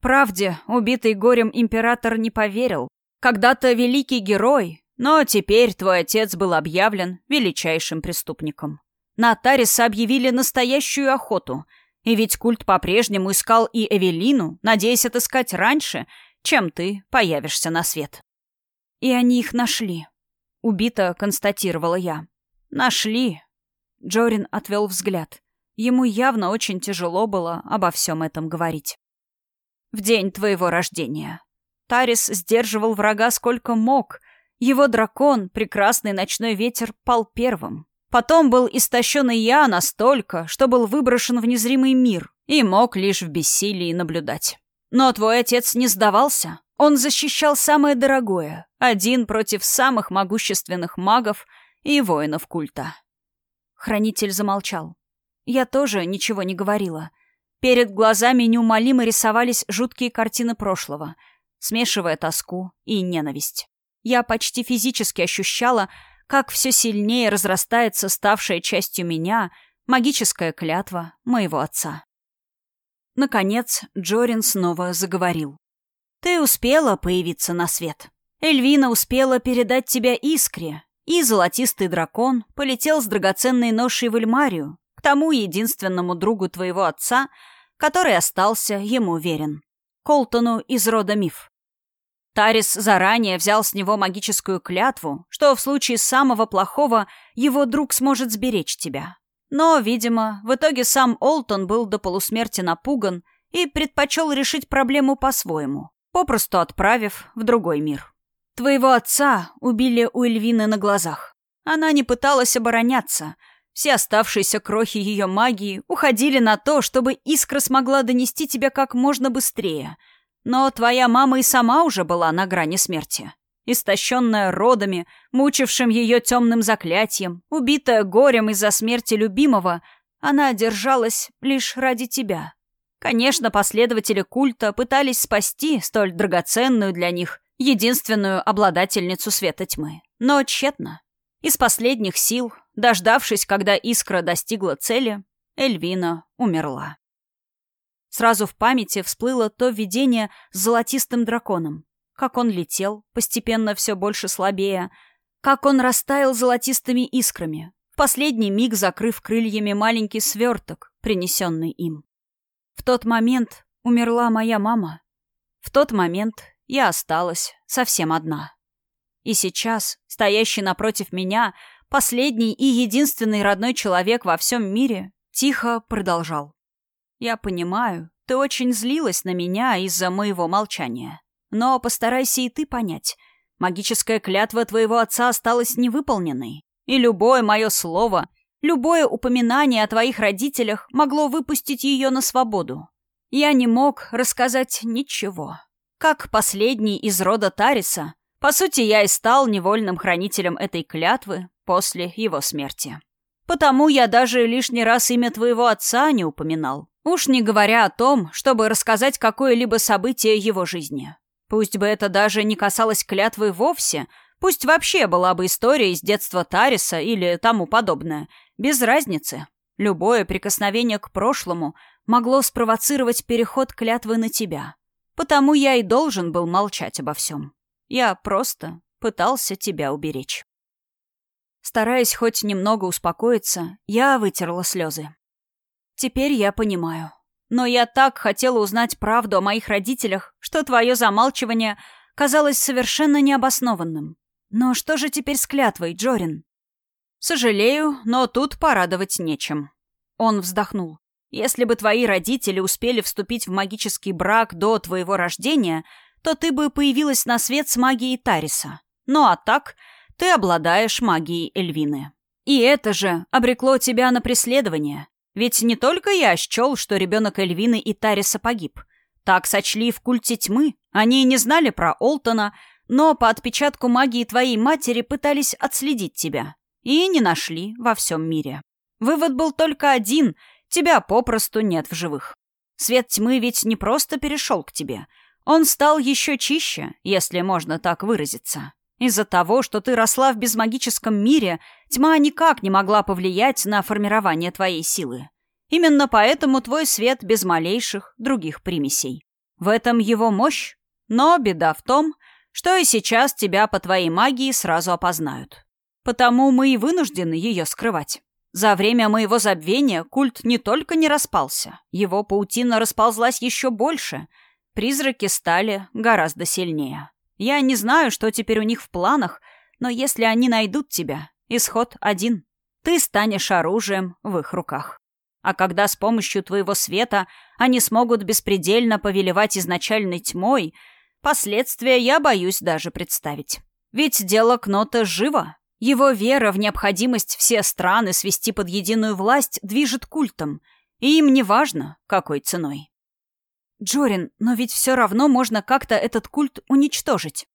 Правде убитый горем император не поверил. Когда-то великий герой, но теперь твой отец был объявлен величайшим преступником. На Тариса объявили настоящую охоту, и ведь культ по-прежнему искал и Эвелину, надеясь отыскать раньше, чем ты появишься на свет. И они их нашли. Убито, констатировала я. Нашли. Джорин отвел взгляд. Ему явно очень тяжело было обо всем этом говорить. В день твоего рождения. Тарис сдерживал врага сколько мог. Его дракон, прекрасный ночной ветер, пал первым. Потом был истощен и я настолько, что был выброшен в незримый мир и мог лишь в бессилии наблюдать. Но твой отец не сдавался. Он защищал самое дорогое, один против самых могущественных магов и воинов культа. Хранитель замолчал. Я тоже ничего не говорила. Перед глазами неумолимо рисовались жуткие картины прошлого, смешивая тоску и ненависть. Я почти физически ощущала, как все сильнее разрастается ставшая частью меня магическая клятва моего отца. Наконец, Джорин снова заговорил. «Ты успела появиться на свет. Эльвина успела передать тебя Искре, и золотистый дракон полетел с драгоценной ношей в Эльмарию, к тому единственному другу твоего отца, который остался ему верен. Колтону из рода Миф. Тарис заранее взял с него магическую клятву, что в случае самого плохого его друг сможет сберечь тебя. Но, видимо, в итоге сам Олтон был до полусмерти напуган и предпочел решить проблему по-своему, попросту отправив в другой мир. Твоего отца убили у Эльвины на глазах. Она не пыталась обороняться. Все оставшиеся крохи ее магии уходили на то, чтобы искра смогла донести тебя как можно быстрее — но твоя мама и сама уже была на грани смерти. Истощенная родами, мучившим ее темным заклятием, убитая горем из-за смерти любимого, она держалась лишь ради тебя. Конечно, последователи культа пытались спасти столь драгоценную для них единственную обладательницу света тьмы. Но тщетно. Из последних сил, дождавшись, когда искра достигла цели, Эльвина умерла. Сразу в памяти всплыло то видение с золотистым драконом. Как он летел, постепенно все больше слабея. Как он растаял золотистыми искрами, в последний миг закрыв крыльями маленький сверток, принесенный им. В тот момент умерла моя мама. В тот момент я осталась совсем одна. И сейчас, стоящий напротив меня, последний и единственный родной человек во всем мире, тихо продолжал. Я понимаю, ты очень злилась на меня из-за моего молчания. Но постарайся и ты понять. Магическая клятва твоего отца осталась невыполненной. И любое мое слово, любое упоминание о твоих родителях могло выпустить ее на свободу. Я не мог рассказать ничего. Как последний из рода Тариса, по сути, я и стал невольным хранителем этой клятвы после его смерти. Потому я даже лишний раз имя твоего отца не упоминал. Уж не говоря о том, чтобы рассказать какое-либо событие его жизни. Пусть бы это даже не касалось клятвы вовсе, пусть вообще была бы история из детства Тариса или тому подобное, без разницы. Любое прикосновение к прошлому могло спровоцировать переход клятвы на тебя. Потому я и должен был молчать обо всем. Я просто пытался тебя уберечь. Стараясь хоть немного успокоиться, я вытерла слезы. Теперь я понимаю. Но я так хотела узнать правду о моих родителях, что твое замалчивание казалось совершенно необоснованным. Но что же теперь с клятвой, Джорин? Сожалею, но тут порадовать нечем. Он вздохнул. Если бы твои родители успели вступить в магический брак до твоего рождения, то ты бы появилась на свет с магией Тариса. Ну а так, ты обладаешь магией Эльвины. И это же обрекло тебя на преследование. Ведь не только я счел, что ребенок Эльвины и Тариса погиб. Так сочли в культе тьмы. Они не знали про Олтона, но по отпечатку магии твоей матери пытались отследить тебя. И не нашли во всем мире. Вывод был только один — тебя попросту нет в живых. Свет тьмы ведь не просто перешел к тебе. Он стал еще чище, если можно так выразиться. Из-за того, что ты росла в безмагическом мире, тьма никак не могла повлиять на формирование твоей силы. Именно поэтому твой свет без малейших других примесей. В этом его мощь. Но беда в том, что и сейчас тебя по твоей магии сразу опознают. Потому мы и вынуждены ее скрывать. За время моего забвения культ не только не распался, его паутина расползлась еще больше. Призраки стали гораздо сильнее. Я не знаю, что теперь у них в планах, но если они найдут тебя, исход один. Ты станешь оружием в их руках. А когда с помощью твоего света они смогут беспредельно повелевать изначальной тьмой, последствия я боюсь даже представить. Ведь дело Кнота живо, его вера в необходимость все страны свести под единую власть движет культом, и им не важно, какой ценой. Джорин, но ведь все равно можно как-то этот культ уничтожить.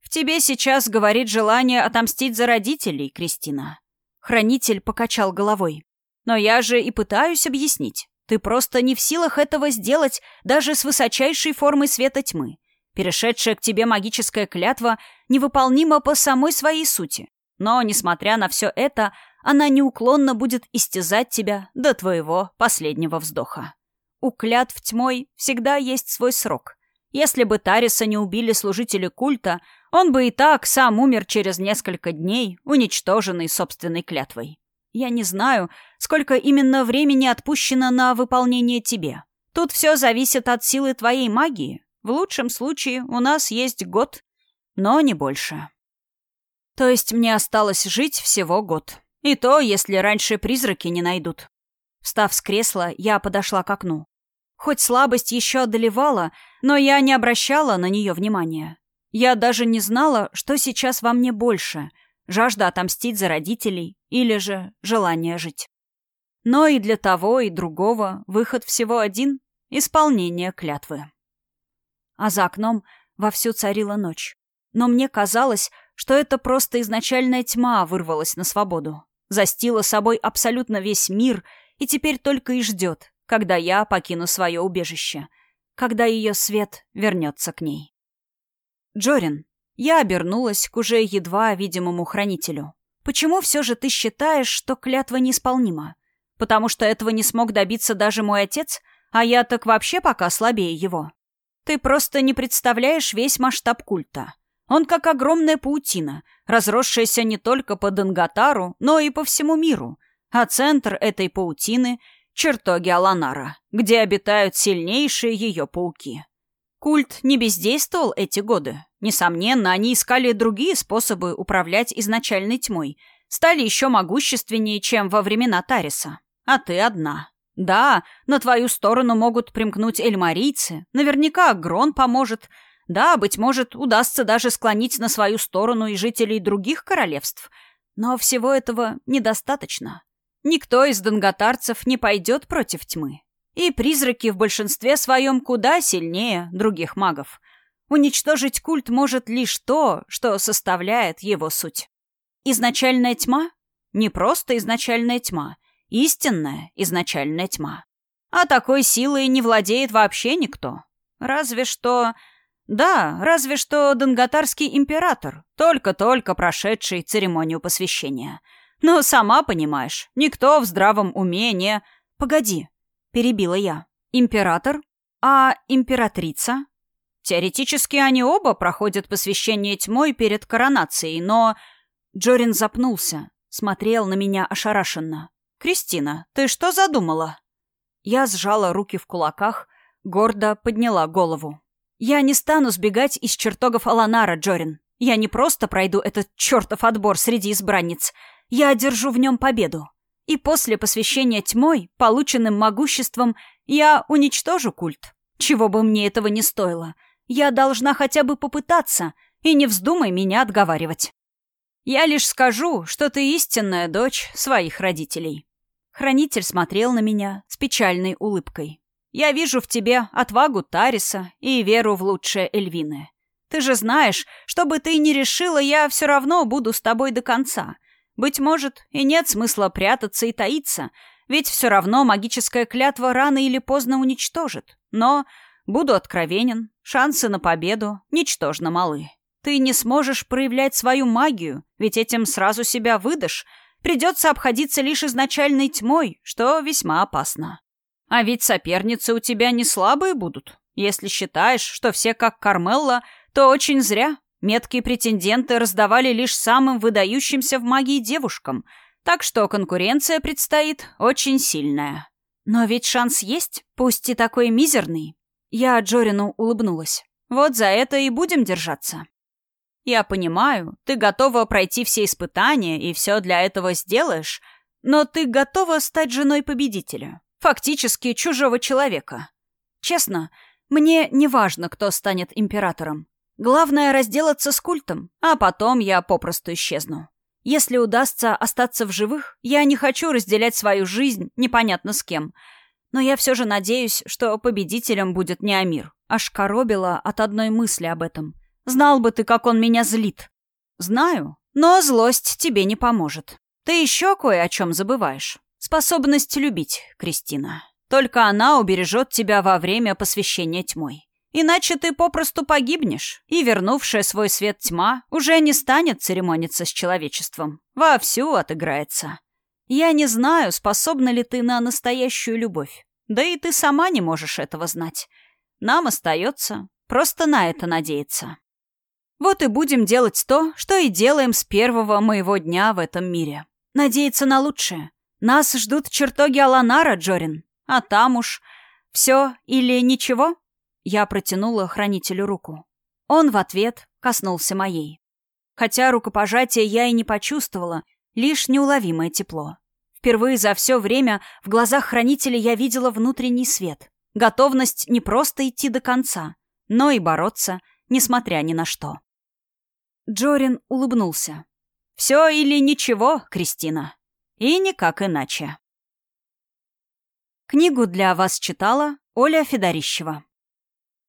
В тебе сейчас говорит желание отомстить за родителей, Кристина. Хранитель покачал головой. Но я же и пытаюсь объяснить. Ты просто не в силах этого сделать даже с высочайшей формой света тьмы. Перешедшая к тебе магическая клятва невыполнима по самой своей сути. Но, несмотря на все это, она неуклонно будет истязать тебя до твоего последнего вздоха. У клятв тьмой всегда есть свой срок. Если бы Тариса не убили служители культа, он бы и так сам умер через несколько дней, уничтоженный собственной клятвой. Я не знаю, сколько именно времени отпущено на выполнение тебе. Тут все зависит от силы твоей магии. В лучшем случае у нас есть год, но не больше. То есть мне осталось жить всего год. И то, если раньше призраки не найдут. Встав с кресла, я подошла к окну. Хоть слабость еще одолевала, но я не обращала на нее внимания. Я даже не знала, что сейчас во мне больше — жажда отомстить за родителей или же желание жить. Но и для того, и другого выход всего один — исполнение клятвы. А за окном вовсю царила ночь. Но мне казалось, что это просто изначальная тьма вырвалась на свободу, застила собой абсолютно весь мир и теперь только и ждет, когда я покину свое убежище, когда ее свет вернется к ней. Джорин, я обернулась к уже едва видимому хранителю. Почему все же ты считаешь, что клятва неисполнима? Потому что этого не смог добиться даже мой отец, а я так вообще пока слабее его. Ты просто не представляешь весь масштаб культа. Он как огромная паутина, разросшаяся не только по Данготару, но и по всему миру. А центр этой паутины — чертоги Аланара, где обитают сильнейшие ее пауки. Культ не бездействовал эти годы. Несомненно, они искали другие способы управлять изначальной тьмой, стали еще могущественнее, чем во времена Тариса. А ты одна. Да, на твою сторону могут примкнуть эльмарийцы, наверняка Грон поможет — да, быть может, удастся даже склонить на свою сторону и жителей других королевств. Но всего этого недостаточно. Никто из донготарцев не пойдет против тьмы. И призраки в большинстве своем куда сильнее других магов. Уничтожить культ может лишь то, что составляет его суть. Изначальная тьма? Не просто изначальная тьма. Истинная изначальная тьма. А такой силой не владеет вообще никто. Разве что да, разве что Донготарский император, только-только прошедший церемонию посвящения. Но сама понимаешь, никто в здравом уме не... Погоди, перебила я. Император? А императрица? Теоретически они оба проходят посвящение тьмой перед коронацией, но... Джорин запнулся, смотрел на меня ошарашенно. «Кристина, ты что задумала?» Я сжала руки в кулаках, гордо подняла голову. Я не стану сбегать из чертогов Аланара, Джорин. Я не просто пройду этот чертов отбор среди избранниц. Я одержу в нем победу. И после посвящения тьмой, полученным могуществом, я уничтожу культ. Чего бы мне этого не стоило. Я должна хотя бы попытаться, и не вздумай меня отговаривать. Я лишь скажу, что ты истинная дочь своих родителей. Хранитель смотрел на меня с печальной улыбкой. Я вижу в тебе отвагу Тариса и веру в лучшее Эльвины. Ты же знаешь, что бы ты ни решила, я все равно буду с тобой до конца. Быть может, и нет смысла прятаться и таиться, ведь все равно магическая клятва рано или поздно уничтожит. Но буду откровенен, шансы на победу ничтожно малы. Ты не сможешь проявлять свою магию, ведь этим сразу себя выдашь. Придется обходиться лишь изначальной тьмой, что весьма опасно. А ведь соперницы у тебя не слабые будут. Если считаешь, что все как Кармелла, то очень зря. Меткие претенденты раздавали лишь самым выдающимся в магии девушкам, так что конкуренция предстоит очень сильная. Но ведь шанс есть, пусть и такой мизерный. Я Джорину улыбнулась. Вот за это и будем держаться. Я понимаю, ты готова пройти все испытания и все для этого сделаешь, но ты готова стать женой победителя, фактически чужого человека. Честно, мне не важно, кто станет императором. Главное — разделаться с культом, а потом я попросту исчезну. Если удастся остаться в живых, я не хочу разделять свою жизнь непонятно с кем. Но я все же надеюсь, что победителем будет не Амир. Аж коробило от одной мысли об этом. Знал бы ты, как он меня злит. Знаю, но злость тебе не поможет. Ты еще кое о чем забываешь. Способность любить, Кристина. Только она убережет тебя во время посвящения тьмой. Иначе ты попросту погибнешь, и вернувшая свой свет тьма уже не станет церемониться с человечеством. Вовсю отыграется. Я не знаю, способна ли ты на настоящую любовь. Да и ты сама не можешь этого знать. Нам остается просто на это надеяться. Вот и будем делать то, что и делаем с первого моего дня в этом мире. Надеяться на лучшее. Нас ждут чертоги Аланара, Джорин. А там уж все или ничего? Я протянула хранителю руку. Он в ответ коснулся моей. Хотя рукопожатие я и не почувствовала, лишь неуловимое тепло. Впервые за все время в глазах хранителя я видела внутренний свет. Готовность не просто идти до конца, но и бороться, несмотря ни на что. Джорин улыбнулся. «Все или ничего, Кристина. И никак иначе». Книгу для вас читала Оля Федорищева.